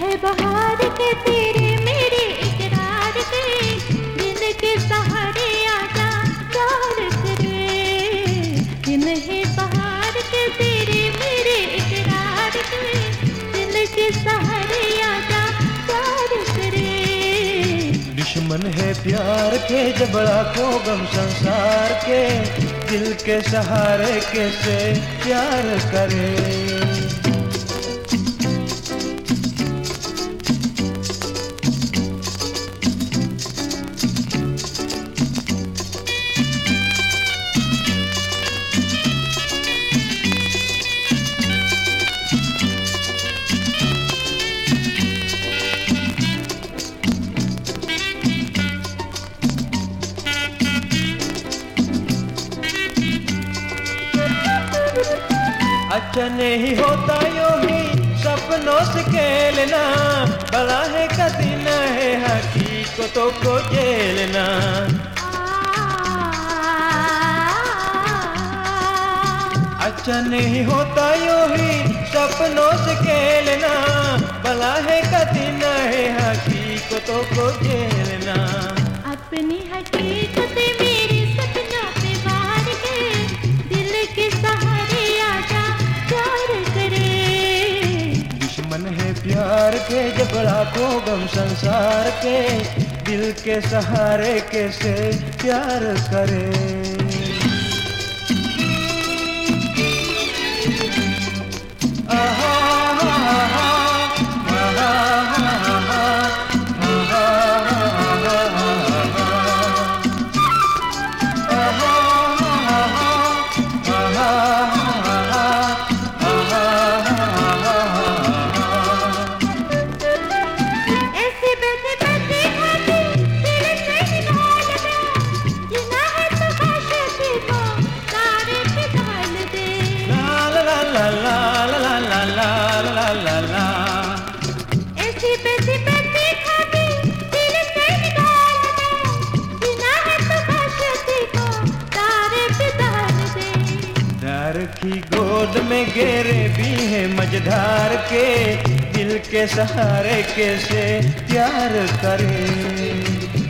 बहार के तेरे मेरे इकरार के दिन के सहारे आजा प्यार करे। दिन है बहार के तेरे मेरे इकरार के दिन के सहारे आजा प्यार करे। दुश्मन है प्यार के, जबड़ा को गम संसार के। दिल के सहारे कैसे प्यार करे? अच्छा नहीं होता यो ही, सपनों से खेलना। बड़ा है कठिन है, हकीकतों को झेलना। अच्छा नहीं होता यो ही, सपनों से खेलना। बड़ा है कठिन है, हकीकतों को झेलना। अपनी हकीकत प्यार के जबड़ा को गम संसार के दिल के सहारे कैसे प्यार करे? की गोद में गेरे भी हैं मझधार के दिल के सहारे कैसे प्यार करे?